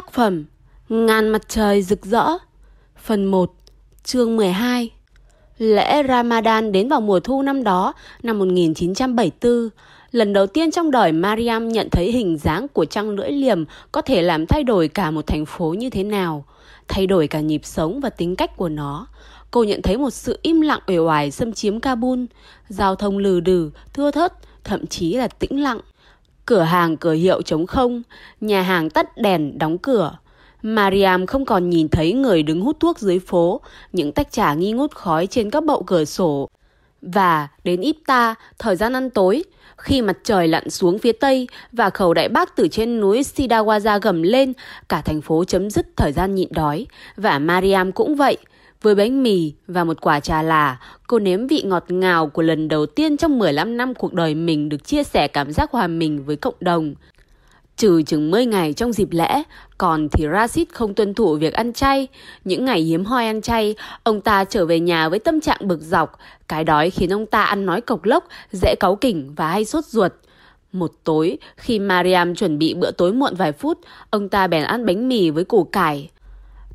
Tác phẩm Ngàn mặt trời rực rỡ Phần 1 Chương 12 Lễ Ramadan đến vào mùa thu năm đó, năm 1974. Lần đầu tiên trong đời Mariam nhận thấy hình dáng của trăng lưỡi liềm có thể làm thay đổi cả một thành phố như thế nào. Thay đổi cả nhịp sống và tính cách của nó. Cô nhận thấy một sự im lặng uể oải xâm chiếm Kabul. Giao thông lừ đừ, thưa thớt, thậm chí là tĩnh lặng. Cửa hàng cửa hiệu trống không, nhà hàng tắt đèn đóng cửa. Mariam không còn nhìn thấy người đứng hút thuốc dưới phố, những tách trà nghi ngút khói trên các bậu cửa sổ. Và đến Ipta, thời gian ăn tối, khi mặt trời lặn xuống phía tây và khẩu đại bác từ trên núi Sidawaza gầm lên, cả thành phố chấm dứt thời gian nhịn đói. Và Mariam cũng vậy. Với bánh mì và một quả trà là, cô nếm vị ngọt ngào của lần đầu tiên trong 15 năm cuộc đời mình được chia sẻ cảm giác hòa mình với cộng đồng. Trừ chừng 10 ngày trong dịp lễ, còn thì Rashid không tuân thủ việc ăn chay. Những ngày hiếm hoi ăn chay, ông ta trở về nhà với tâm trạng bực dọc. Cái đói khiến ông ta ăn nói cộc lốc, dễ cáu kỉnh và hay sốt ruột. Một tối, khi Mariam chuẩn bị bữa tối muộn vài phút, ông ta bèn ăn bánh mì với củ cải.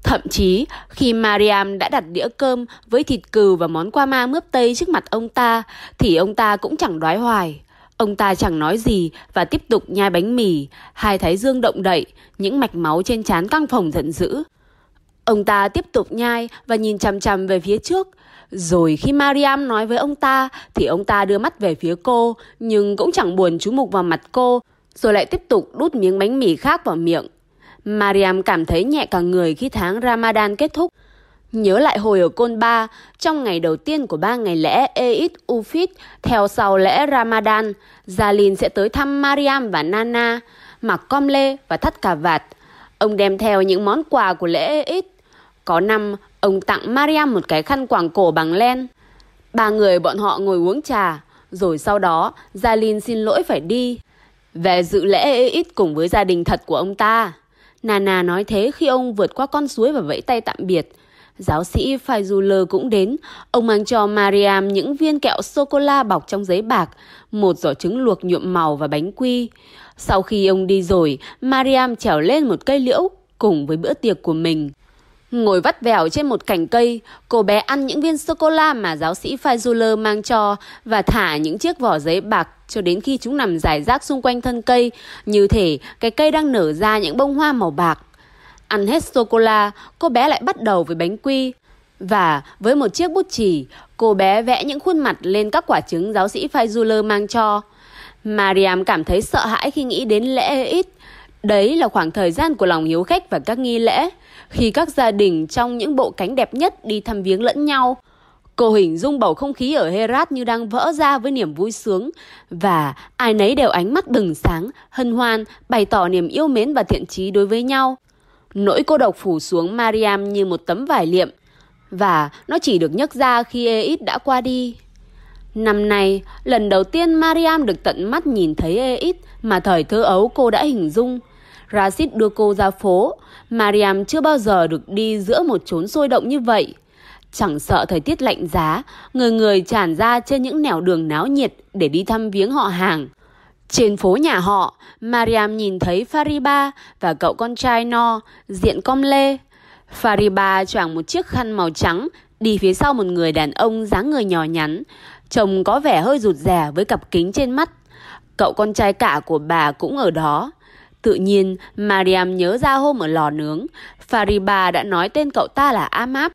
Thậm chí, khi Mariam đã đặt đĩa cơm với thịt cừu và món qua ma mướp tây trước mặt ông ta, thì ông ta cũng chẳng đói hoài. Ông ta chẳng nói gì và tiếp tục nhai bánh mì, hai thái dương động đậy, những mạch máu trên trán căng phồng giận dữ. Ông ta tiếp tục nhai và nhìn chằm chằm về phía trước. Rồi khi Mariam nói với ông ta thì ông ta đưa mắt về phía cô nhưng cũng chẳng buồn chú mục vào mặt cô rồi lại tiếp tục đút miếng bánh mì khác vào miệng. Mariam cảm thấy nhẹ cả người khi tháng Ramadan kết thúc. Nhớ lại hồi ở Côn Ba, trong ngày đầu tiên của ba ngày lễ Eid Ufit, theo sau lễ Ramadan, Jalin sẽ tới thăm Mariam và Nana, mặc com lê và thắt cà vạt. Ông đem theo những món quà của lễ Eid. Có năm, ông tặng Mariam một cái khăn quàng cổ bằng len. Ba người bọn họ ngồi uống trà, rồi sau đó Jalin xin lỗi phải đi. Về dự lễ Eid cùng với gia đình thật của ông ta. Nana nói thế khi ông vượt qua con suối và vẫy tay tạm biệt. Giáo sĩ Faizuller cũng đến. Ông mang cho Mariam những viên kẹo sô-cô-la bọc trong giấy bạc, một giỏ trứng luộc nhuộm màu và bánh quy. Sau khi ông đi rồi, Mariam trèo lên một cây liễu cùng với bữa tiệc của mình. Ngồi vắt vẻo trên một cành cây, cô bé ăn những viên sô-cô-la mà giáo sĩ Faizuller mang cho và thả những chiếc vỏ giấy bạc cho đến khi chúng nằm rải rác xung quanh thân cây, như thể cái cây đang nở ra những bông hoa màu bạc. Ăn hết sô-cô-la, cô bé lại bắt đầu với bánh quy. Và với một chiếc bút chì, cô bé vẽ những khuôn mặt lên các quả trứng giáo sĩ Faizuller mang cho. Mariam cảm thấy sợ hãi khi nghĩ đến lễ ít. Đấy là khoảng thời gian của lòng hiếu khách và các nghi lễ, khi các gia đình trong những bộ cánh đẹp nhất đi thăm viếng lẫn nhau. Cô hình dung bầu không khí ở Herat như đang vỡ ra với niềm vui sướng và ai nấy đều ánh mắt bừng sáng, hân hoan, bày tỏ niềm yêu mến và thiện trí đối với nhau. Nỗi cô độc phủ xuống Mariam như một tấm vải liệm và nó chỉ được nhấc ra khi Eid đã qua đi. Năm nay, lần đầu tiên Mariam được tận mắt nhìn thấy Eid mà thời thơ ấu cô đã hình dung. Rashid đưa cô ra phố, Mariam chưa bao giờ được đi giữa một chốn sôi động như vậy. Chẳng sợ thời tiết lạnh giá, người người tràn ra trên những nẻo đường náo nhiệt để đi thăm viếng họ hàng. Trên phố nhà họ, Mariam nhìn thấy Fariba và cậu con trai No, diện com lê. Fariba choàng một chiếc khăn màu trắng, đi phía sau một người đàn ông dáng người nhỏ nhắn. Trông có vẻ hơi rụt rè với cặp kính trên mắt. Cậu con trai cả của bà cũng ở đó. Tự nhiên, Mariam nhớ ra hôm ở lò nướng, Fariba đã nói tên cậu ta là Amap.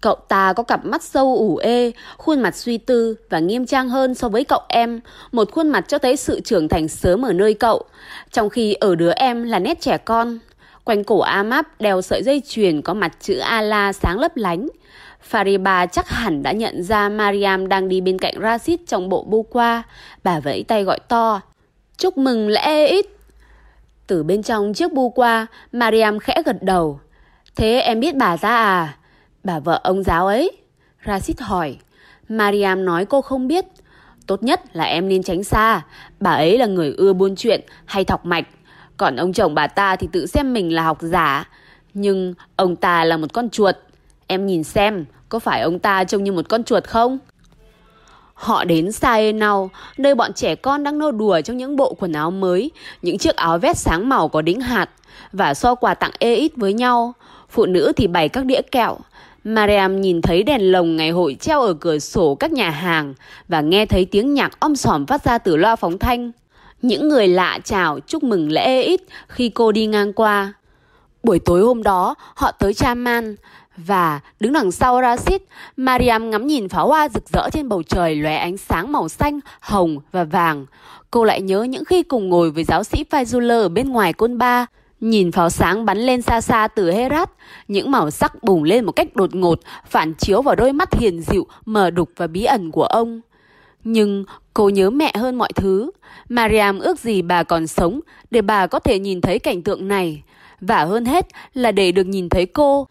Cậu ta có cặp mắt sâu ủ ê, khuôn mặt suy tư và nghiêm trang hơn so với cậu em, một khuôn mặt cho thấy sự trưởng thành sớm ở nơi cậu, trong khi ở đứa em là nét trẻ con. Quanh cổ Amap đeo sợi dây chuyền có mặt chữ ala sáng lấp lánh. Fariba chắc hẳn đã nhận ra Mariam đang đi bên cạnh Rashid trong bộ bu qua. Bà vẫy tay gọi to. Chúc mừng lễ ít. Từ bên trong chiếc bu qua, Mariam khẽ gật đầu. Thế em biết bà ta à? Bà vợ ông giáo ấy. Rashid hỏi. Mariam nói cô không biết. Tốt nhất là em nên tránh xa. Bà ấy là người ưa buôn chuyện hay thọc mạch. Còn ông chồng bà ta thì tự xem mình là học giả. Nhưng ông ta là một con chuột. Em nhìn xem, có phải ông ta trông như một con chuột không? Họ đến Saenau, nơi bọn trẻ con đang nô đùa trong những bộ quần áo mới, những chiếc áo vest sáng màu có đính hạt và so quà tặng ê ít với nhau. Phụ nữ thì bày các đĩa kẹo. Mariam nhìn thấy đèn lồng ngày hội treo ở cửa sổ các nhà hàng và nghe thấy tiếng nhạc om sòm phát ra từ loa phóng thanh. Những người lạ chào chúc mừng lễ ê ít khi cô đi ngang qua. Buổi tối hôm đó, họ tới Chaman và đứng đằng sau Rashid, Mariam ngắm nhìn pháo hoa rực rỡ trên bầu trời lóe ánh sáng màu xanh, hồng và vàng. Cô lại nhớ những khi cùng ngồi với giáo sĩ Faizuller ở bên ngoài côn ba, Nhìn pháo sáng bắn lên xa xa từ Herat, những màu sắc bùng lên một cách đột ngột, phản chiếu vào đôi mắt hiền dịu, mờ đục và bí ẩn của ông. Nhưng cô nhớ mẹ hơn mọi thứ. Mariam ước gì bà còn sống để bà có thể nhìn thấy cảnh tượng này. Và hơn hết là để được nhìn thấy cô.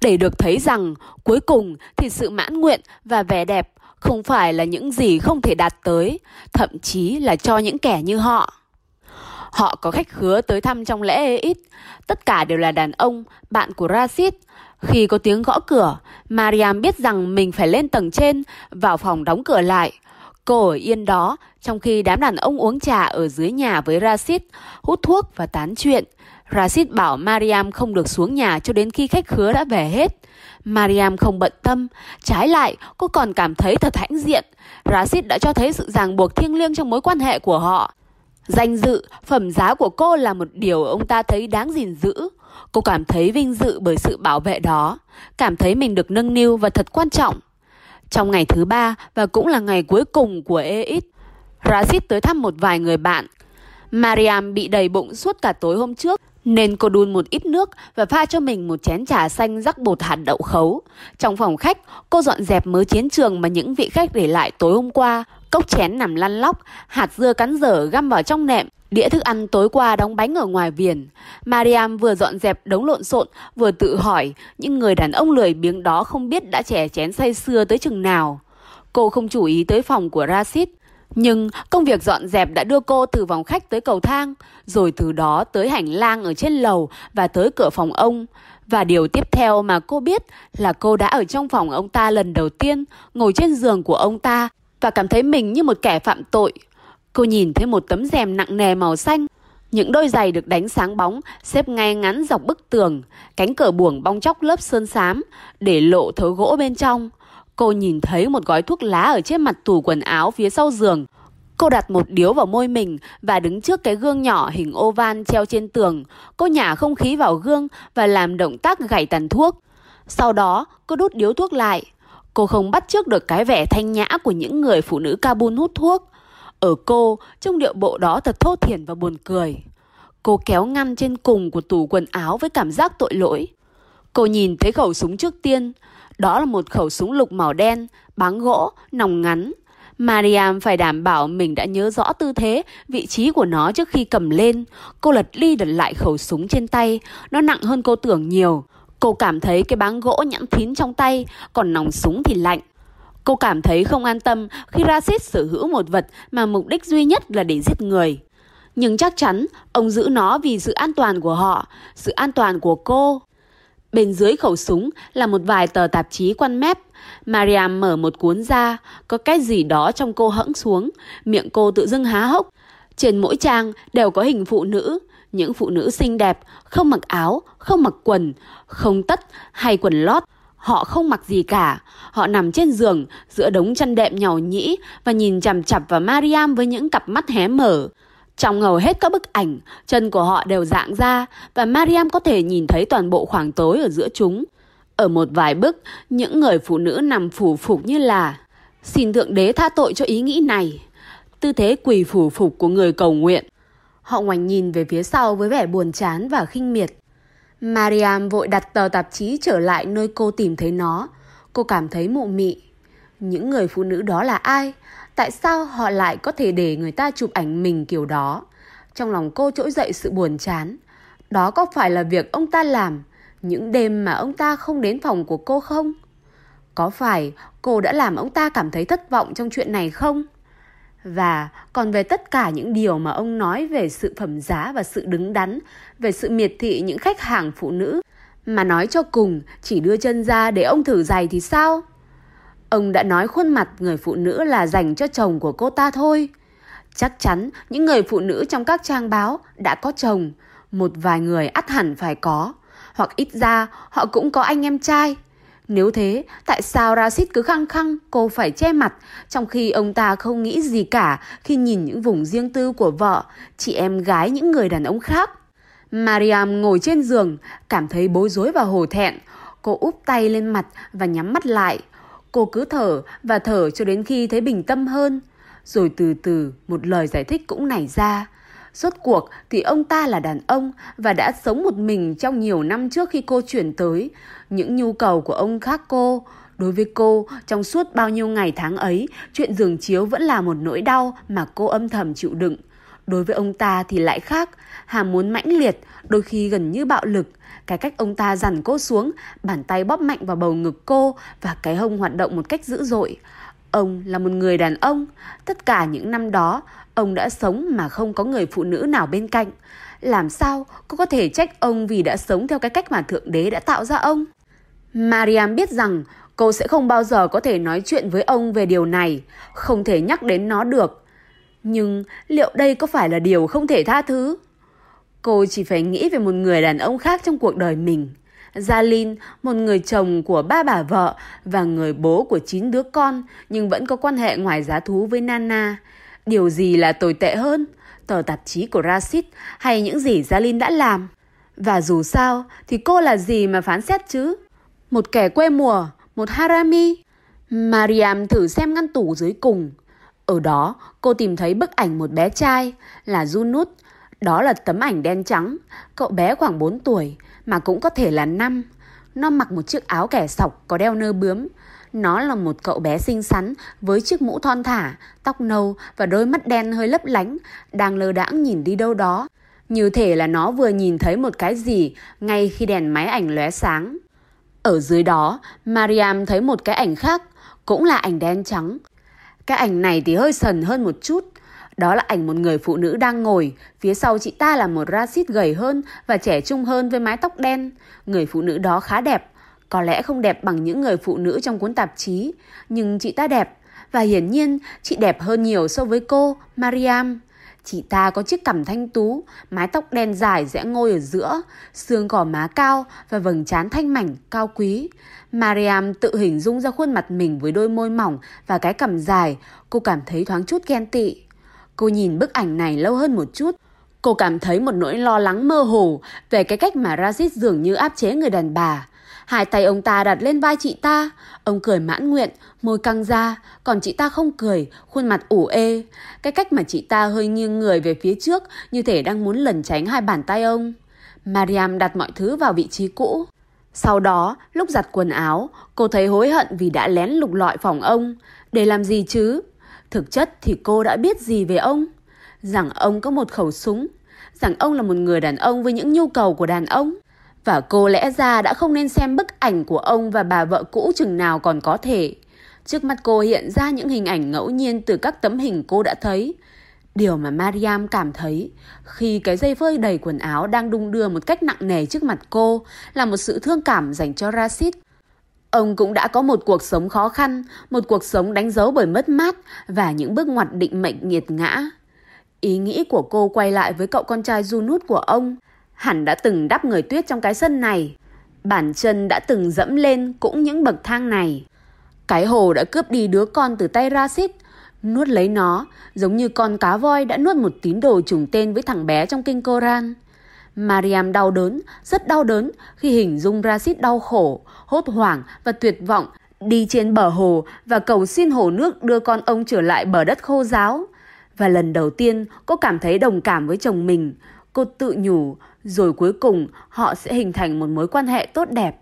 Để được thấy rằng cuối cùng thì sự mãn nguyện và vẻ đẹp không phải là những gì không thể đạt tới, thậm chí là cho những kẻ như họ. Họ có khách khứa tới thăm trong lễ ít. Tất cả đều là đàn ông, bạn của Rashid. Khi có tiếng gõ cửa, Mariam biết rằng mình phải lên tầng trên, vào phòng đóng cửa lại. Cô ở yên đó, trong khi đám đàn ông uống trà ở dưới nhà với Rashid, hút thuốc và tán chuyện. Rashid bảo Mariam không được xuống nhà cho đến khi khách khứa đã về hết. Mariam không bận tâm, trái lại cô còn cảm thấy thật hãnh diện. Rashid đã cho thấy sự ràng buộc thiêng liêng trong mối quan hệ của họ. Danh dự, phẩm giá của cô là một điều ông ta thấy đáng gìn giữ. Cô cảm thấy vinh dự bởi sự bảo vệ đó, cảm thấy mình được nâng niu và thật quan trọng. Trong ngày thứ ba và cũng là ngày cuối cùng của EX, Rashid tới thăm một vài người bạn. Mariam bị đầy bụng suốt cả tối hôm trước nên cô đun một ít nước và pha cho mình một chén trà xanh rắc bột hạt đậu khấu. Trong phòng khách, cô dọn dẹp mớ chiến trường mà những vị khách để lại tối hôm qua. Cốc chén nằm lăn lóc, hạt dưa cắn dở găm vào trong nệm, đĩa thức ăn tối qua đóng bánh ở ngoài viền. Mariam vừa dọn dẹp đống lộn xộn, vừa tự hỏi những người đàn ông lười biếng đó không biết đã trẻ chén say xưa tới chừng nào. Cô không chú ý tới phòng của Rashid. Nhưng công việc dọn dẹp đã đưa cô từ vòng khách tới cầu thang, rồi từ đó tới hành lang ở trên lầu và tới cửa phòng ông. Và điều tiếp theo mà cô biết là cô đã ở trong phòng ông ta lần đầu tiên, ngồi trên giường của ông ta và cảm thấy mình như một kẻ phạm tội. Cô nhìn thấy một tấm rèm nặng nề màu xanh, những đôi giày được đánh sáng bóng, xếp ngay ngắn dọc bức tường, cánh cửa buồng bong chóc lớp sơn xám, để lộ thớ gỗ bên trong. Cô nhìn thấy một gói thuốc lá ở trên mặt tủ quần áo phía sau giường. Cô đặt một điếu vào môi mình và đứng trước cái gương nhỏ hình oval treo trên tường. Cô nhả không khí vào gương và làm động tác gảy tàn thuốc. Sau đó, cô đút điếu thuốc lại. Cô không bắt trước được cái vẻ thanh nhã của những người phụ nữ Kabul hút thuốc. Ở cô, trong điệu bộ đó thật thô thiển và buồn cười. Cô kéo ngăn trên cùng của tủ quần áo với cảm giác tội lỗi. Cô nhìn thấy khẩu súng trước tiên. Đó là một khẩu súng lục màu đen, báng gỗ, nòng ngắn. Mariam phải đảm bảo mình đã nhớ rõ tư thế, vị trí của nó trước khi cầm lên. Cô lật ly lật lại khẩu súng trên tay. Nó nặng hơn cô tưởng nhiều. Cô cảm thấy cái báng gỗ nhẵn thín trong tay, còn nòng súng thì lạnh. Cô cảm thấy không an tâm khi Rashid sở hữu một vật mà mục đích duy nhất là để giết người. Nhưng chắc chắn ông giữ nó vì sự an toàn của họ, sự an toàn của cô. Bên dưới khẩu súng là một vài tờ tạp chí quăn mép. Mariam mở một cuốn ra, có cái gì đó trong cô hẫng xuống, miệng cô tự dưng há hốc. Trên mỗi trang đều có hình phụ nữ, những phụ nữ xinh đẹp, không mặc áo, không mặc quần, không tất hay quần lót. Họ không mặc gì cả, họ nằm trên giường giữa đống chăn đệm nhỏ nhĩ và nhìn chằm chặp vào Mariam với những cặp mắt hé mở. Trong hầu hết các bức ảnh, chân của họ đều dạng ra và Mariam có thể nhìn thấy toàn bộ khoảng tối ở giữa chúng. Ở một vài bức, những người phụ nữ nằm phủ phục như là Xin Thượng Đế tha tội cho ý nghĩ này. Tư thế quỳ phủ phục của người cầu nguyện. Họ ngoảnh nhìn về phía sau với vẻ buồn chán và khinh miệt. Mariam vội đặt tờ tạp chí trở lại nơi cô tìm thấy nó. Cô cảm thấy mụ mị. Những người phụ nữ đó là ai? Tại sao họ lại có thể để người ta chụp ảnh mình kiểu đó? Trong lòng cô trỗi dậy sự buồn chán. Đó có phải là việc ông ta làm những đêm mà ông ta không đến phòng của cô không? Có phải cô đã làm ông ta cảm thấy thất vọng trong chuyện này không? Và còn về tất cả những điều mà ông nói về sự phẩm giá và sự đứng đắn, về sự miệt thị những khách hàng phụ nữ, mà nói cho cùng chỉ đưa chân ra để ông thử giày thì sao? Ông đã nói khuôn mặt người phụ nữ là dành cho chồng của cô ta thôi. Chắc chắn những người phụ nữ trong các trang báo đã có chồng, một vài người ắt hẳn phải có, hoặc ít ra họ cũng có anh em trai. Nếu thế, tại sao Rashid cứ khăng khăng cô phải che mặt, trong khi ông ta không nghĩ gì cả khi nhìn những vùng riêng tư của vợ, chị em gái những người đàn ông khác? Mariam ngồi trên giường, cảm thấy bối rối và hổ thẹn. Cô úp tay lên mặt và nhắm mắt lại. Cô cứ thở và thở cho đến khi thấy bình tâm hơn. Rồi từ từ một lời giải thích cũng nảy ra. Rốt cuộc thì ông ta là đàn ông và đã sống một mình trong nhiều năm trước khi cô chuyển tới. Những nhu cầu của ông khác cô. Đối với cô, trong suốt bao nhiêu ngày tháng ấy, chuyện giường chiếu vẫn là một nỗi đau mà cô âm thầm chịu đựng. Đối với ông ta thì lại khác, hàm muốn mãnh liệt, đôi khi gần như bạo lực. Cái cách ông ta dằn cô xuống, bàn tay bóp mạnh vào bầu ngực cô và cái hông hoạt động một cách dữ dội. Ông là một người đàn ông. Tất cả những năm đó, ông đã sống mà không có người phụ nữ nào bên cạnh. Làm sao cô có thể trách ông vì đã sống theo cái cách mà Thượng Đế đã tạo ra ông? Mariam biết rằng cô sẽ không bao giờ có thể nói chuyện với ông về điều này, không thể nhắc đến nó được. Nhưng liệu đây có phải là điều không thể tha thứ? Cô chỉ phải nghĩ về một người đàn ông khác trong cuộc đời mình. Jalin, một người chồng của ba bà vợ và người bố của chín đứa con nhưng vẫn có quan hệ ngoài giá thú với Nana. Điều gì là tồi tệ hơn? Tờ tạp chí của Rashid hay những gì Jalin đã làm? Và dù sao thì cô là gì mà phán xét chứ? Một kẻ quê mùa, một harami. Mariam thử xem ngăn tủ dưới cùng. Ở đó, cô tìm thấy bức ảnh một bé trai là Junut. Đó là tấm ảnh đen trắng, cậu bé khoảng 4 tuổi, mà cũng có thể là năm. Nó mặc một chiếc áo kẻ sọc có đeo nơ bướm. Nó là một cậu bé xinh xắn với chiếc mũ thon thả, tóc nâu và đôi mắt đen hơi lấp lánh, đang lơ đãng nhìn đi đâu đó. Như thể là nó vừa nhìn thấy một cái gì ngay khi đèn máy ảnh lóe sáng. Ở dưới đó, Mariam thấy một cái ảnh khác, cũng là ảnh đen trắng. Cái ảnh này thì hơi sần hơn một chút, đó là ảnh một người phụ nữ đang ngồi, phía sau chị ta là một Rashid gầy hơn và trẻ trung hơn với mái tóc đen. Người phụ nữ đó khá đẹp, có lẽ không đẹp bằng những người phụ nữ trong cuốn tạp chí, nhưng chị ta đẹp, và hiển nhiên chị đẹp hơn nhiều so với cô, Mariam. Chị ta có chiếc cằm thanh tú, mái tóc đen dài rẽ ngôi ở giữa, xương gò má cao và vầng trán thanh mảnh, cao quý. Mariam tự hình dung ra khuôn mặt mình với đôi môi mỏng và cái cằm dài, cô cảm thấy thoáng chút ghen tị. Cô nhìn bức ảnh này lâu hơn một chút. Cô cảm thấy một nỗi lo lắng mơ hồ về cái cách mà Razit dường như áp chế người đàn bà. Hai tay ông ta đặt lên vai chị ta. Ông cười mãn nguyện, môi căng ra. Còn chị ta không cười, khuôn mặt ủ ê. Cái cách mà chị ta hơi nghiêng người về phía trước như thể đang muốn lẩn tránh hai bàn tay ông. Mariam đặt mọi thứ vào vị trí cũ. Sau đó, lúc giặt quần áo, cô thấy hối hận vì đã lén lục lọi phòng ông. Để làm gì chứ? Thực chất thì cô đã biết gì về ông? Rằng ông có một khẩu súng, rằng ông là một người đàn ông với những nhu cầu của đàn ông. Và cô lẽ ra đã không nên xem bức ảnh của ông và bà vợ cũ chừng nào còn có thể. Trước mắt cô hiện ra những hình ảnh ngẫu nhiên từ các tấm hình cô đã thấy. Điều mà Mariam cảm thấy khi cái dây phơi đầy quần áo đang đung đưa một cách nặng nề trước mặt cô là một sự thương cảm dành cho Rashid. Ông cũng đã có một cuộc sống khó khăn, một cuộc sống đánh dấu bởi mất mát và những bước ngoặt định mệnh nghiệt ngã. Ý nghĩ của cô quay lại với cậu con trai du nút của ông. Hẳn đã từng đắp người tuyết trong cái sân này. Bản chân đã từng dẫm lên cũng những bậc thang này. Cái hồ đã cướp đi đứa con từ tay Rashid, nuốt lấy nó, giống như con cá voi đã nuốt một tín đồ trùng tên với thằng bé trong kinh Koran. Mariam đau đớn, rất đau đớn khi hình dung Rashid đau khổ, hốt hoảng và tuyệt vọng đi trên bờ hồ và cầu xin hồ nước đưa con ông trở lại bờ đất khô giáo. Và lần đầu tiên cô cảm thấy đồng cảm với chồng mình. Cô tự nhủ, rồi cuối cùng họ sẽ hình thành một mối quan hệ tốt đẹp.